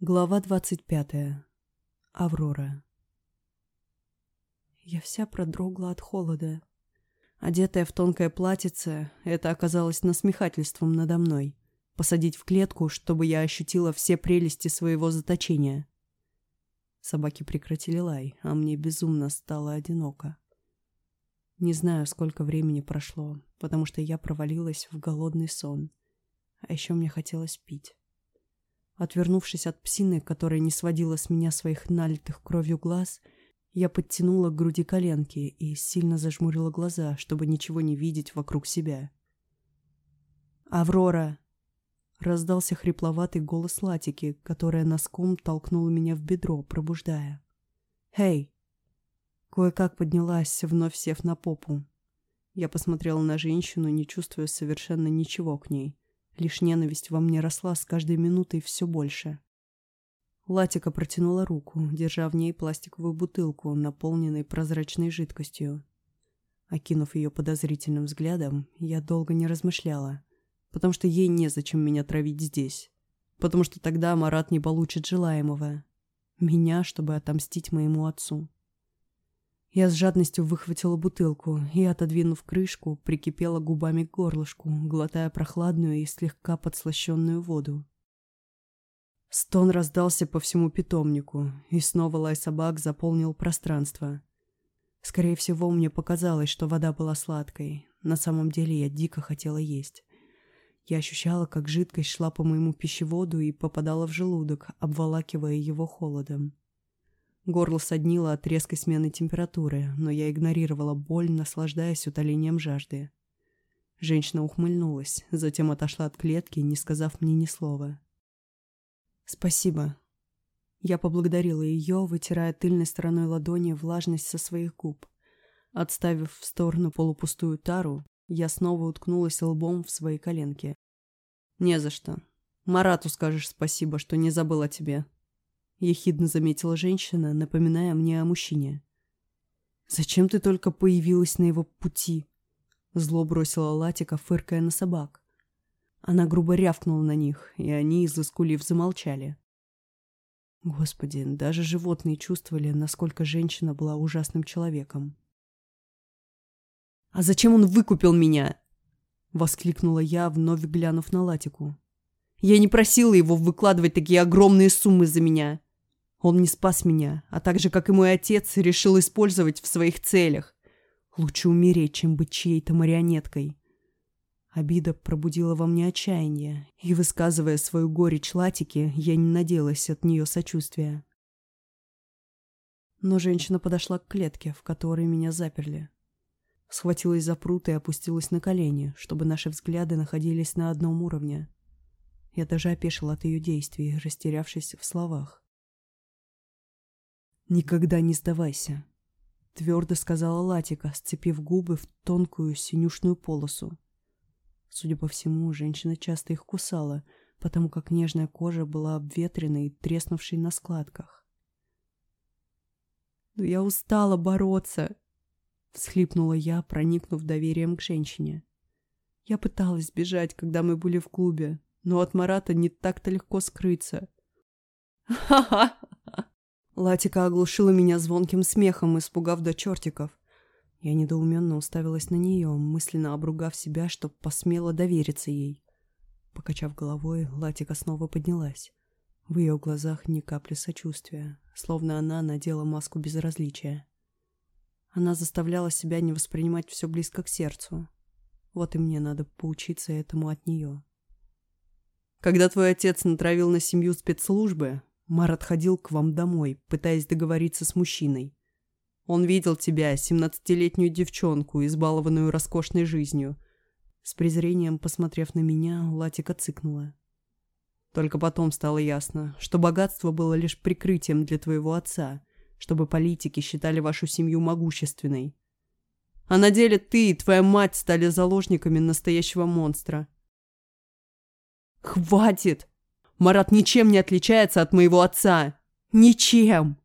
Глава двадцать пятая. Аврора. Я вся продрогла от холода. Одетая в тонкое платьице, это оказалось насмехательством надо мной. Посадить в клетку, чтобы я ощутила все прелести своего заточения. Собаки прекратили лай, а мне безумно стало одиноко. Не знаю, сколько времени прошло, потому что я провалилась в голодный сон. А еще мне хотелось пить. Отвернувшись от псины, которая не сводила с меня своих налитых кровью глаз, я подтянула к груди коленки и сильно зажмурила глаза, чтобы ничего не видеть вокруг себя. «Аврора!» — раздался хрипловатый голос Латики, которая носком толкнула меня в бедро, пробуждая. «Эй!» Кое-как поднялась, вновь сев на попу. Я посмотрела на женщину, не чувствуя совершенно ничего к ней. Лишь ненависть во мне росла с каждой минутой все больше. Латика протянула руку, держа в ней пластиковую бутылку, наполненной прозрачной жидкостью. Окинув ее подозрительным взглядом, я долго не размышляла, потому что ей незачем меня травить здесь. Потому что тогда Марат не получит желаемого. Меня, чтобы отомстить моему отцу. Я с жадностью выхватила бутылку и, отодвинув крышку, прикипела губами к горлышку, глотая прохладную и слегка подслащенную воду. Стон раздался по всему питомнику, и снова лай собак заполнил пространство. Скорее всего, мне показалось, что вода была сладкой. На самом деле я дико хотела есть. Я ощущала, как жидкость шла по моему пищеводу и попадала в желудок, обволакивая его холодом. Горло соднило от резкой смены температуры, но я игнорировала боль, наслаждаясь утолением жажды. Женщина ухмыльнулась, затем отошла от клетки, не сказав мне ни слова. «Спасибо». Я поблагодарила ее, вытирая тыльной стороной ладони влажность со своих губ. Отставив в сторону полупустую тару, я снова уткнулась лбом в свои коленки. «Не за что. Марату скажешь спасибо, что не забыл о тебе», — ехидно заметила женщина, напоминая мне о мужчине. «Зачем ты только появилась на его пути?» Зло бросила Латика, фыркая на собак. Она грубо рявкнула на них, и они, заскулив, замолчали. Господи, даже животные чувствовали, насколько женщина была ужасным человеком. «А зачем он выкупил меня?» — воскликнула я, вновь глянув на Латику. «Я не просила его выкладывать такие огромные суммы за меня. Он не спас меня, а так же, как и мой отец, решил использовать в своих целях. Лучше умереть, чем быть чьей-то марионеткой. Обида пробудила во мне отчаяние, и, высказывая свою горечь Латике, я не надеялась от нее сочувствия. Но женщина подошла к клетке, в которой меня заперли. Схватилась за прут и опустилась на колени, чтобы наши взгляды находились на одном уровне. Я даже опешила от ее действий, растерявшись в словах. «Никогда не сдавайся», — твердо сказала Латика, сцепив губы в тонкую синюшную полосу. Судя по всему, женщина часто их кусала, потому как нежная кожа была обветренной и треснувшей на складках. «Но я устала бороться!» — всхлипнула я, проникнув доверием к женщине. «Я пыталась сбежать, когда мы были в клубе, но от Марата не так-то легко скрыться». «Ха-ха!» Латика оглушила меня звонким смехом, испугав до чертиков. Я недоуменно уставилась на нее, мысленно обругав себя, чтоб посмела довериться ей. Покачав головой, Латика снова поднялась. В ее глазах ни капли сочувствия, словно она надела маску безразличия. Она заставляла себя не воспринимать все близко к сердцу. Вот и мне надо поучиться этому от нее. Когда твой отец натравил на семью спецслужбы, Марат ходил к вам домой, пытаясь договориться с мужчиной. Он видел тебя, семнадцатилетнюю девчонку, избалованную роскошной жизнью. С презрением, посмотрев на меня, Латика цыкнула. Только потом стало ясно, что богатство было лишь прикрытием для твоего отца, чтобы политики считали вашу семью могущественной. А на деле ты и твоя мать стали заложниками настоящего монстра. «Хватит!» Марат ничем не отличается от моего отца. Ничем.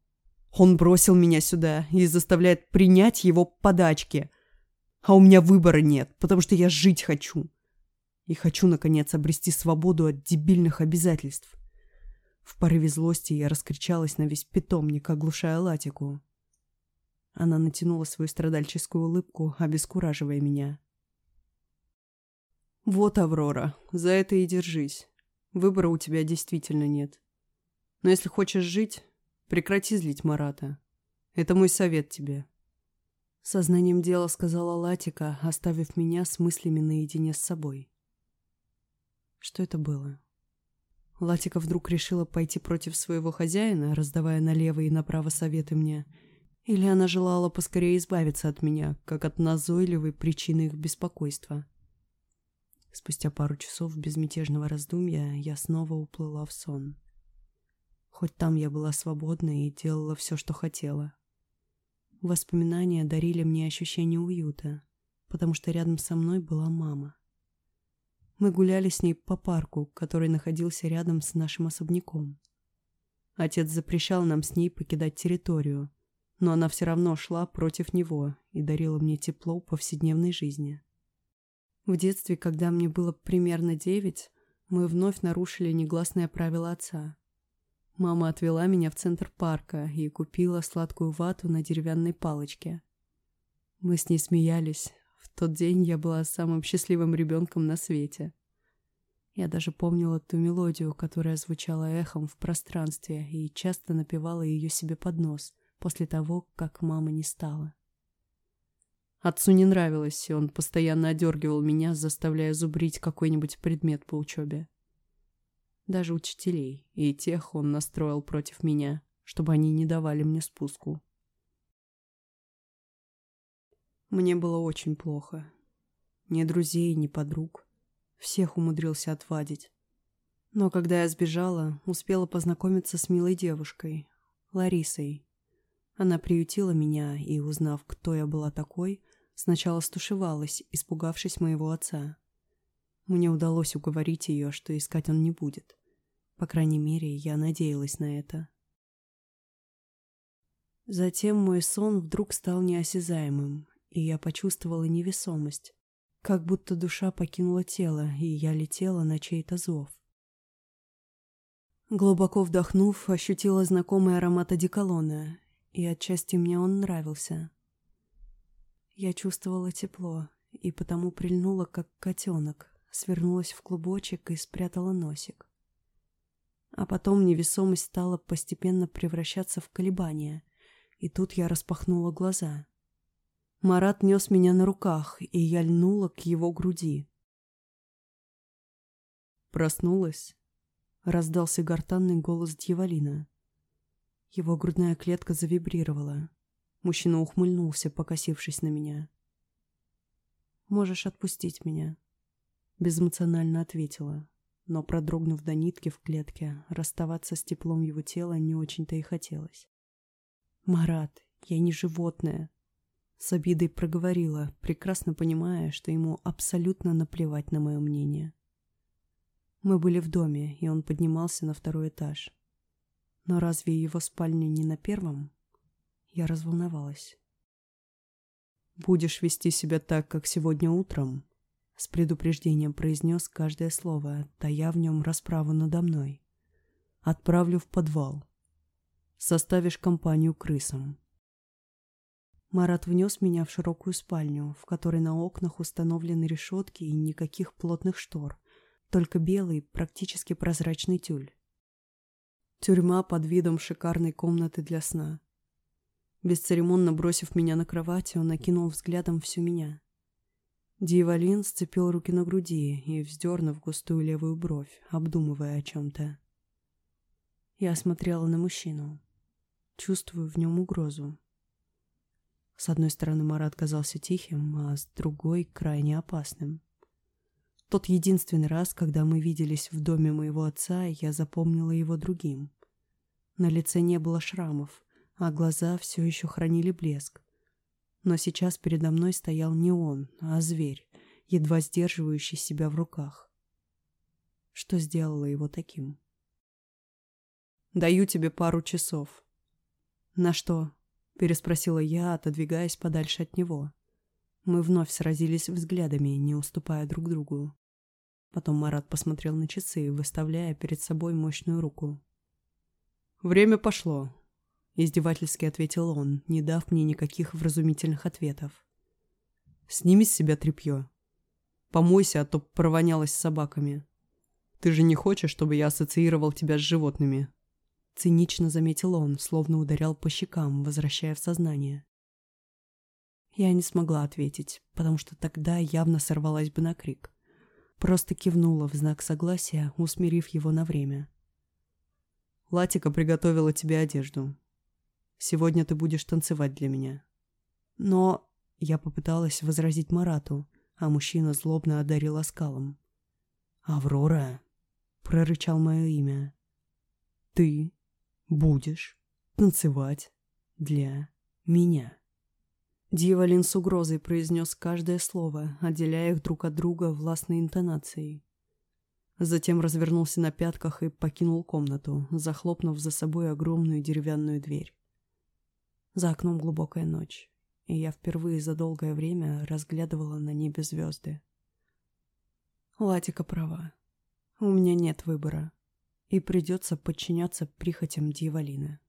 Он бросил меня сюда и заставляет принять его подачки. А у меня выбора нет, потому что я жить хочу. И хочу, наконец, обрести свободу от дебильных обязательств. В порыве злости я раскричалась на весь питомник, оглушая Латику. Она натянула свою страдальческую улыбку, обескураживая меня. «Вот, Аврора, за это и держись. Выбора у тебя действительно нет. Но если хочешь жить, прекрати злить Марата. Это мой совет тебе». Сознанием дела сказала Латика, оставив меня с мыслями наедине с собой. Что это было? Латика вдруг решила пойти против своего хозяина, раздавая налево и направо советы мне, или она желала поскорее избавиться от меня, как от назойливой причины их беспокойства. Спустя пару часов безмятежного раздумья я снова уплыла в сон. Хоть там я была свободна и делала все, что хотела. Воспоминания дарили мне ощущение уюта, потому что рядом со мной была мама. Мы гуляли с ней по парку, который находился рядом с нашим особняком. Отец запрещал нам с ней покидать территорию, но она все равно шла против него и дарила мне тепло повседневной жизни. В детстве, когда мне было примерно девять, мы вновь нарушили негласное правило отца. Мама отвела меня в центр парка и купила сладкую вату на деревянной палочке. Мы с ней смеялись, в тот день я была самым счастливым ребенком на свете. Я даже помнила ту мелодию, которая звучала эхом в пространстве, и часто напевала ее себе под нос после того, как мама не стала. Отцу не нравилось, и он постоянно одергивал меня, заставляя зубрить какой-нибудь предмет по учебе. Даже учителей, и тех он настроил против меня, чтобы они не давали мне спуску. Мне было очень плохо. Ни друзей, ни подруг. Всех умудрился отвадить. Но когда я сбежала, успела познакомиться с милой девушкой, Ларисой. Она приютила меня и, узнав, кто я была такой, сначала стушевалась, испугавшись моего отца. Мне удалось уговорить ее, что искать он не будет. По крайней мере, я надеялась на это. Затем мой сон вдруг стал неосязаемым, и я почувствовала невесомость, как будто душа покинула тело, и я летела на чей-то зов. Глубоко вдохнув, ощутила знакомый аромат одеколона, и отчасти мне он нравился. Я чувствовала тепло, и потому прильнула, как котенок, свернулась в клубочек и спрятала носик. А потом невесомость стала постепенно превращаться в колебания, и тут я распахнула глаза. Марат нес меня на руках, и я льнула к его груди. «Проснулась?» — раздался гортанный голос дьяволина. Его грудная клетка завибрировала. Мужчина ухмыльнулся, покосившись на меня. «Можешь отпустить меня», — безэмоционально ответила, но, продрогнув до нитки в клетке, расставаться с теплом его тела не очень-то и хотелось. «Марат, я не животное», с обидой проговорила, прекрасно понимая, что ему абсолютно наплевать на мое мнение. Мы были в доме, и он поднимался на второй этаж. Но разве его спальня не на первом? Я разволновалась. «Будешь вести себя так, как сегодня утром?» С предупреждением произнес каждое слово, тая в нем расправу надо мной. «Отправлю в подвал. Составишь компанию крысам. Марат внес меня в широкую спальню, в которой на окнах установлены решетки и никаких плотных штор, только белый, практически прозрачный тюль. Тюрьма под видом шикарной комнаты для сна. Бесцеремонно бросив меня на кровать, он накинул взглядом всю меня. Дьяволин сцепил руки на груди и, вздернув густую левую бровь, обдумывая о чем-то. Я смотрела на мужчину. Чувствую в нем угрозу. С одной стороны, Марат казался тихим, а с другой — крайне опасным. Тот единственный раз, когда мы виделись в доме моего отца, я запомнила его другим. На лице не было шрамов, а глаза все еще хранили блеск. Но сейчас передо мной стоял не он, а зверь, едва сдерживающий себя в руках. Что сделало его таким? «Даю тебе пару часов». «На что?» переспросила я, отодвигаясь подальше от него. Мы вновь сразились взглядами, не уступая друг другу. Потом Марат посмотрел на часы, выставляя перед собой мощную руку. «Время пошло», — издевательски ответил он, не дав мне никаких вразумительных ответов. «Сними с себя тряпье. Помойся, а то провонялась с собаками. Ты же не хочешь, чтобы я ассоциировал тебя с животными?» Цинично заметил он, словно ударял по щекам, возвращая в сознание. Я не смогла ответить, потому что тогда явно сорвалась бы на крик. Просто кивнула в знак согласия, усмирив его на время. «Латика приготовила тебе одежду. Сегодня ты будешь танцевать для меня». Но я попыталась возразить Марату, а мужчина злобно одарил оскалом. «Аврора!» — прорычал мое имя. «Ты будешь танцевать для меня». Дьяволин с угрозой произнес каждое слово, отделяя их друг от друга властной интонацией. Затем развернулся на пятках и покинул комнату, захлопнув за собой огромную деревянную дверь. За окном глубокая ночь, и я впервые за долгое время разглядывала на небе звезды. Латика права. У меня нет выбора, и придется подчиняться прихотям дьяволина.